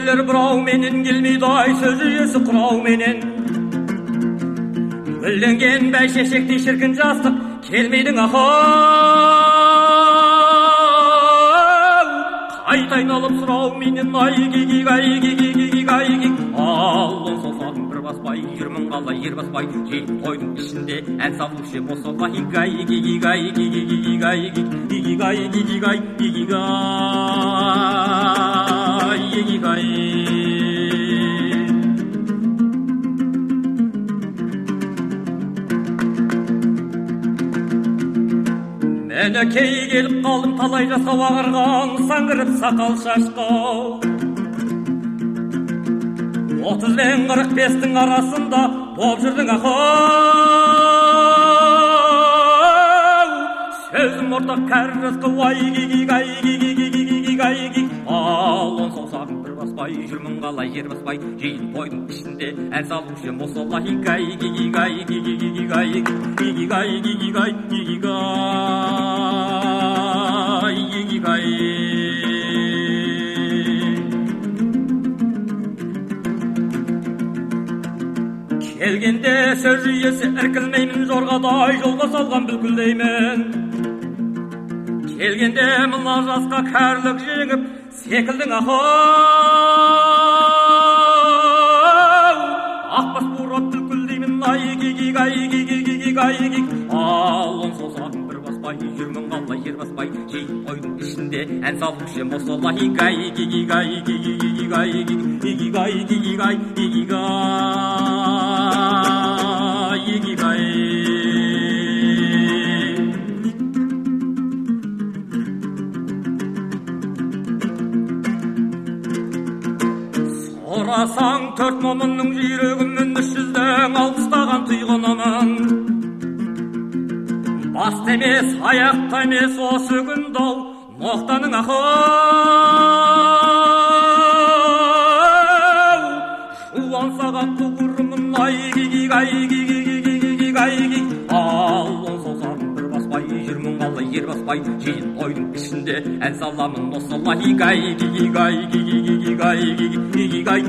келер бұрауменен келмейді ай сөз иесі құрауменен гүлденген бәйшешектей шіркін жастық келмейдің ахау қайта айналып сұрауменен ай гигиг ай гигиг ай бір баспай жүрмін қалай ер баспай жиын тойдың ішінде ән салушы босолай гай гигиг ай гигиг ай гигиг мінекей келіп қалдым талай жасау ағарған саңғырып сақал шашқау. Отыз бен қырық бестің арасында болып жүрдің ахау сөзім ортақ кәрі рысқұл ай жүрмін қалай жер баспай жиын тойдың ішінде ән салушы мосолай гай гигиг ай гигиг ай гигиг ай гигиг ай гигиг ай гигиг ай келгенде сөз иесі іркілмеймін жорғадай жолға салған бүлкілдеймін. Келгенде мына жасқа кәрілік жеңіп секілдің ахау ақбас бурап бүлкілдеймін ай гигиг ай гигиг ай гиг ал он саусағын бір баспай жүрмін қалай жер баспай жиын тойдың ішінде ән салушы мосолай гай гигиг ай гигиг ай сұрасаң төрт момынның жүйрегімін үш жүздің алпыстаған тұйғынымын баста емес аяқта емес осы күнді ау ноқтаның ахау жуан сағатты құрымын ер баспай жиын тойдың ішінде ән саламын осылай гай гигиг ай гигиг ай гигиг ай